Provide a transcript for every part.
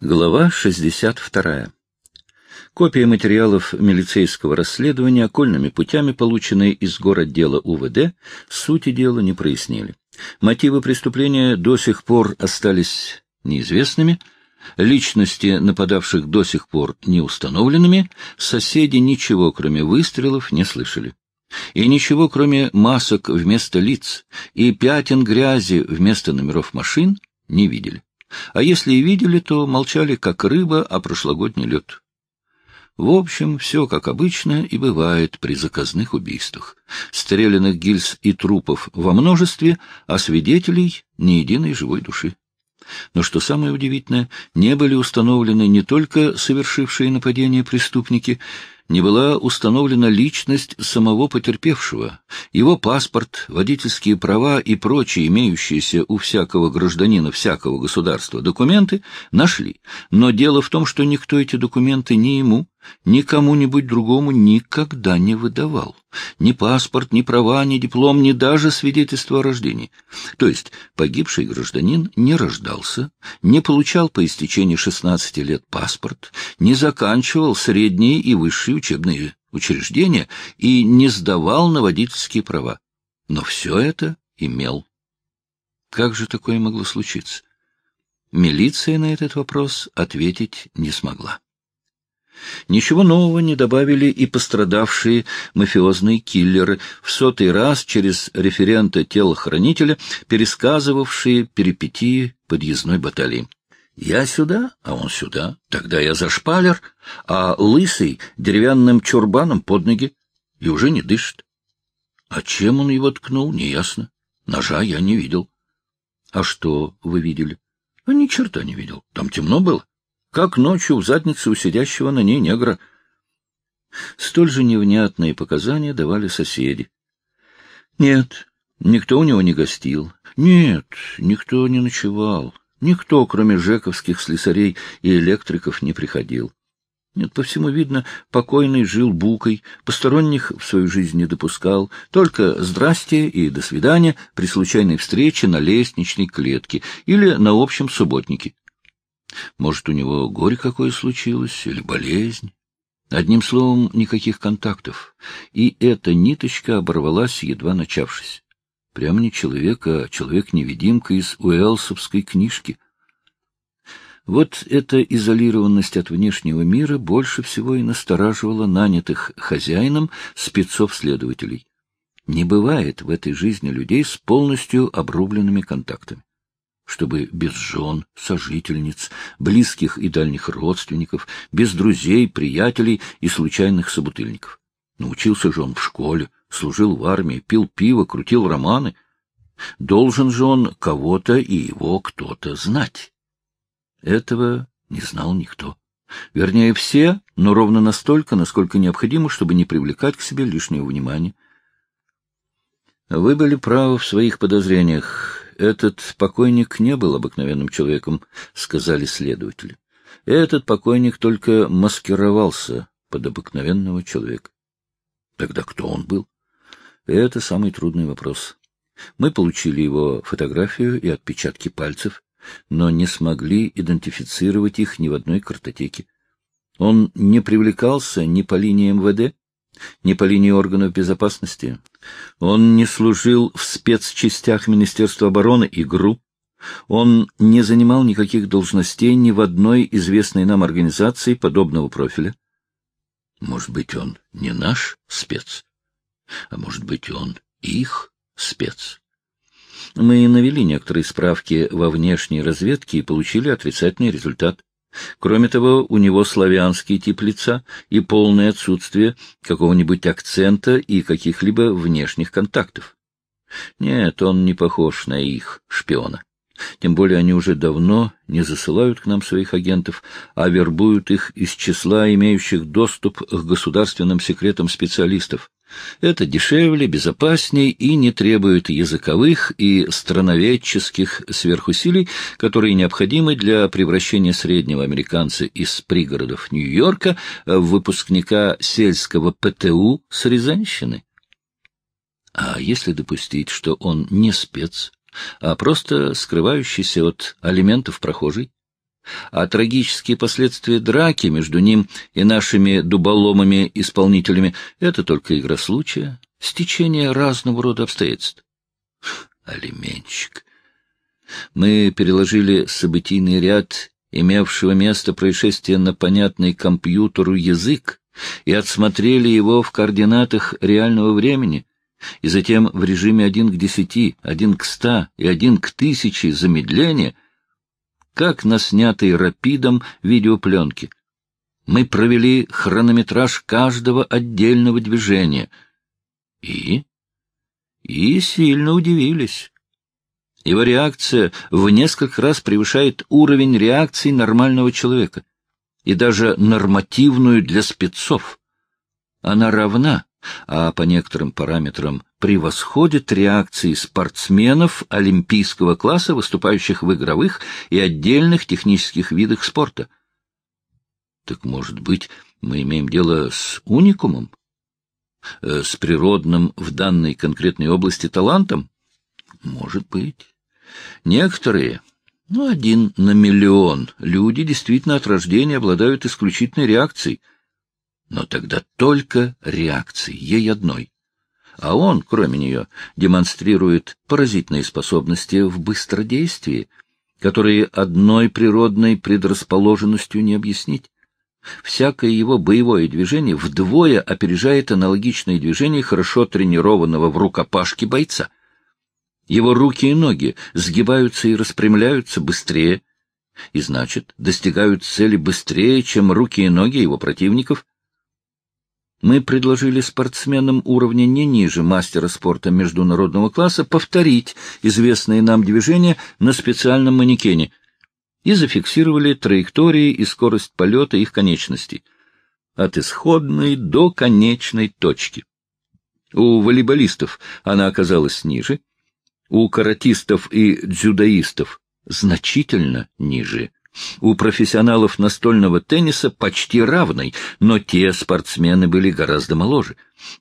Глава 62. Копия материалов милицейского расследования окольными путями, полученные из городдела УВД, сути дела не прояснили. Мотивы преступления до сих пор остались неизвестными, личности нападавших до сих пор не установленными, соседи ничего, кроме выстрелов, не слышали. И ничего, кроме масок вместо лиц и пятен грязи вместо номеров машин, не видели. А если и видели, то молчали, как рыба, о прошлогодний лед. В общем, все как обычно и бывает при заказных убийствах. Стрелянных гильз и трупов во множестве, а свидетелей — ни единой живой души. Но что самое удивительное, не были установлены не только совершившие нападение преступники, не была установлена личность самого потерпевшего, его паспорт, водительские права и прочие имеющиеся у всякого гражданина всякого государства документы нашли. Но дело в том, что никто эти документы ни ему, ни кому-нибудь другому никогда не выдавал. Ни паспорт, ни права, ни диплом, ни даже свидетельство о рождении. То есть погибший гражданин не рождался, не получал по истечении 16 лет паспорт, не заканчивал средние и высшие учебные учреждения и не сдавал на водительские права. Но все это имел. Как же такое могло случиться? Милиция на этот вопрос ответить не смогла. Ничего нового не добавили и пострадавшие мафиозные киллеры, в сотый раз через референта-телохранителя, пересказывавшие перипетии подъездной баталии. Я сюда, а он сюда, тогда я за шпалер, а лысый деревянным чурбаном под ноги и уже не дышит. А чем он его ткнул, неясно. Ножа я не видел. А что вы видели? А ни черта не видел. Там темно было как ночью в заднице у сидящего на ней негра. Столь же невнятные показания давали соседи. Нет, никто у него не гостил. Нет, никто не ночевал. Никто, кроме жековских слесарей и электриков, не приходил. Нет, по всему видно, покойный жил букой, посторонних в свою жизнь не допускал, только «здрасте» и «до свидания» при случайной встрече на лестничной клетке или на общем субботнике. Может, у него горе какое случилось или болезнь? Одним словом, никаких контактов. И эта ниточка оборвалась, едва начавшись. Прямо не человек, а человек-невидимка из Уэлсовской книжки. Вот эта изолированность от внешнего мира больше всего и настораживала нанятых хозяином спецов-следователей. Не бывает в этой жизни людей с полностью обрубленными контактами чтобы без жен, сожительниц, близких и дальних родственников, без друзей, приятелей и случайных собутыльников. Научился же он в школе, служил в армии, пил пиво, крутил романы. Должен же он кого-то и его кто-то знать. Этого не знал никто. Вернее, все, но ровно настолько, насколько необходимо, чтобы не привлекать к себе лишнего внимания. Вы были правы в своих подозрениях этот покойник не был обыкновенным человеком, — сказали следователи. Этот покойник только маскировался под обыкновенного человека. Тогда кто он был? Это самый трудный вопрос. Мы получили его фотографию и отпечатки пальцев, но не смогли идентифицировать их ни в одной картотеке. Он не привлекался ни по линии МВД, ни по линии органов безопасности. Он не служил в спецчастях Министерства обороны и ГРУ. Он не занимал никаких должностей ни в одной известной нам организации подобного профиля. Может быть, он не наш спец, а может быть, он их спец. Мы навели некоторые справки во внешней разведке и получили отрицательный результат. Кроме того, у него славянский тип лица и полное отсутствие какого-нибудь акцента и каких-либо внешних контактов. Нет, он не похож на их шпиона. Тем более они уже давно не засылают к нам своих агентов, а вербуют их из числа имеющих доступ к государственным секретам специалистов. Это дешевле, безопаснее и не требует языковых и страноведческих сверхусилий, которые необходимы для превращения среднего американца из пригородов Нью-Йорка в выпускника сельского ПТУ с Рязанщины. А если допустить, что он не спец, а просто скрывающийся от алиментов прохожий? А трагические последствия драки между ним и нашими дуболомыми исполнителями — это только игра случая, стечение разного рода обстоятельств. Алименщик. Мы переложили событийный ряд имевшего место происшествия на понятный компьютеру язык и отсмотрели его в координатах реального времени, и затем в режиме один к десяти, один к ста и один к тысяче замедления, как на снятой рапидом видеопленке. Мы провели хронометраж каждого отдельного движения. И? И сильно удивились. Его реакция в несколько раз превышает уровень реакции нормального человека, и даже нормативную для спецов. Она равна, а по некоторым параметрам превосходит реакции спортсменов олимпийского класса, выступающих в игровых и отдельных технических видах спорта. Так, может быть, мы имеем дело с уникумом? Э, с природным в данной конкретной области талантом? Может быть. Некоторые, ну, один на миллион, люди действительно от рождения обладают исключительной реакцией. Но тогда только реакцией, ей одной. А он, кроме нее, демонстрирует поразительные способности в быстродействии, которые одной природной предрасположенностью не объяснить. Всякое его боевое движение вдвое опережает аналогичное движение хорошо тренированного в рукопашке бойца — его руки и ноги сгибаются и распрямляются быстрее, и, значит, достигают цели быстрее, чем руки и ноги его противников. Мы предложили спортсменам уровня не ниже мастера спорта международного класса повторить известные нам движения на специальном манекене и зафиксировали траектории и скорость полета их конечностей от исходной до конечной точки. У волейболистов она оказалась ниже, у каратистов и дзюдоистов значительно ниже. У профессионалов настольного тенниса почти равной, но те спортсмены были гораздо моложе.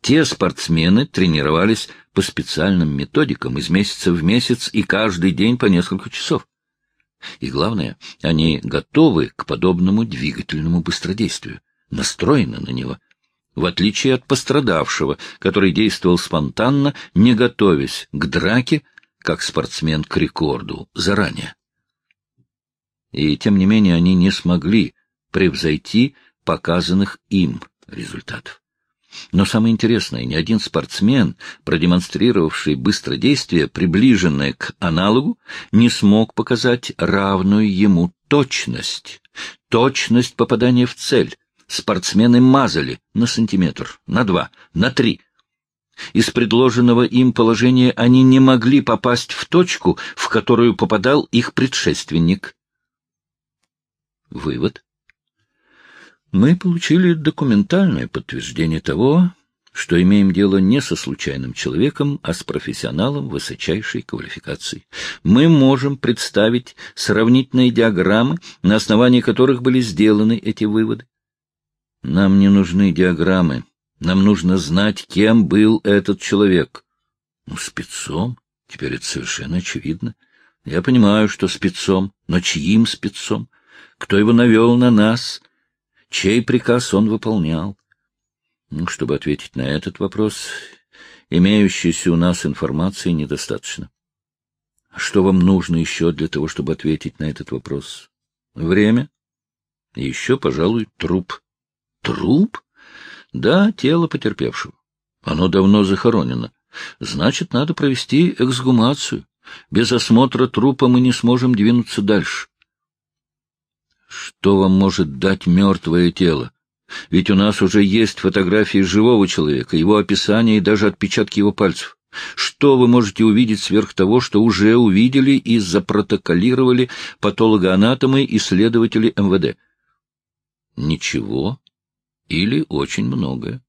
Те спортсмены тренировались по специальным методикам из месяца в месяц и каждый день по несколько часов. И главное, они готовы к подобному двигательному быстродействию, настроены на него в отличие от пострадавшего, который действовал спонтанно, не готовясь к драке, как спортсмен к рекорду, заранее. И тем не менее они не смогли превзойти показанных им результатов. Но самое интересное, ни один спортсмен, продемонстрировавший быстродействие, приближенное к аналогу, не смог показать равную ему точность, точность попадания в цель, Спортсмены мазали на сантиметр, на два, на три. Из предложенного им положения они не могли попасть в точку, в которую попадал их предшественник. Вывод. Мы получили документальное подтверждение того, что имеем дело не со случайным человеком, а с профессионалом высочайшей квалификации. Мы можем представить сравнительные диаграммы, на основании которых были сделаны эти выводы. Нам не нужны диаграммы. Нам нужно знать, кем был этот человек. Ну, спецом. Теперь это совершенно очевидно. Я понимаю, что спецом, но чьим спецом? Кто его навел на нас? Чей приказ он выполнял? Ну, чтобы ответить на этот вопрос, имеющейся у нас информации недостаточно. Что вам нужно еще для того, чтобы ответить на этот вопрос? Время? Еще, пожалуй, труп. Труп? Да, тело потерпевшего. Оно давно захоронено. Значит, надо провести эксгумацию. Без осмотра трупа мы не сможем двинуться дальше. Что вам может дать мертвое тело? Ведь у нас уже есть фотографии живого человека, его описание и даже отпечатки его пальцев. Что вы можете увидеть сверх того, что уже увидели и запротоколировали патологоанатомы и исследователи МВД? Ничего или очень многое.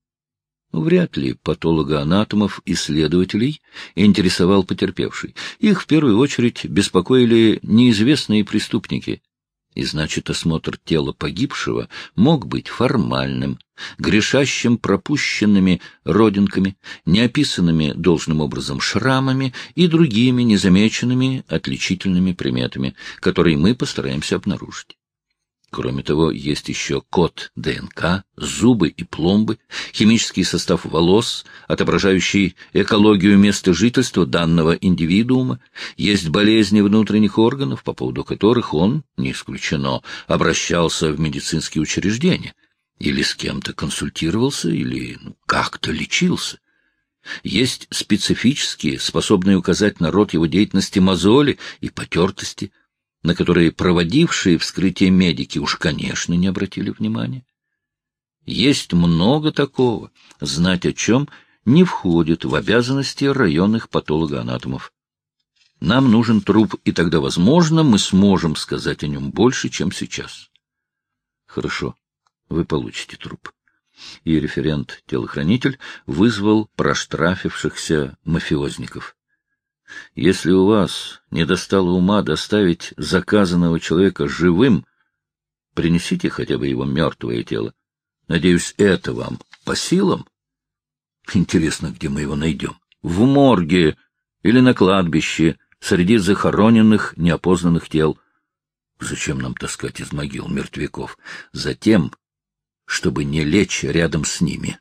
Вряд ли патологоанатомов исследователей интересовал потерпевший. Их в первую очередь беспокоили неизвестные преступники. И значит, осмотр тела погибшего мог быть формальным, грешащим пропущенными родинками, неописанными должным образом шрамами и другими незамеченными отличительными приметами, которые мы постараемся обнаружить. Кроме того, есть еще код ДНК, зубы и пломбы, химический состав волос, отображающий экологию места жительства данного индивидуума, есть болезни внутренних органов, по поводу которых он, не исключено, обращался в медицинские учреждения, или с кем-то консультировался, или ну, как-то лечился. Есть специфические, способные указать на род его деятельности мозоли и потертости – на которые проводившие вскрытие медики уж, конечно, не обратили внимания. Есть много такого, знать о чем не входит в обязанности районных патологоанатомов. Нам нужен труп, и тогда, возможно, мы сможем сказать о нем больше, чем сейчас. Хорошо, вы получите труп. И референт-телохранитель вызвал проштрафившихся мафиозников. Если у вас не достало ума доставить заказанного человека живым, принесите хотя бы его мертвое тело. Надеюсь, это вам по силам? Интересно, где мы его найдем? В морге или на кладбище, среди захороненных неопознанных тел. Зачем нам таскать из могил мертвяков? Затем, чтобы не лечь рядом с ними.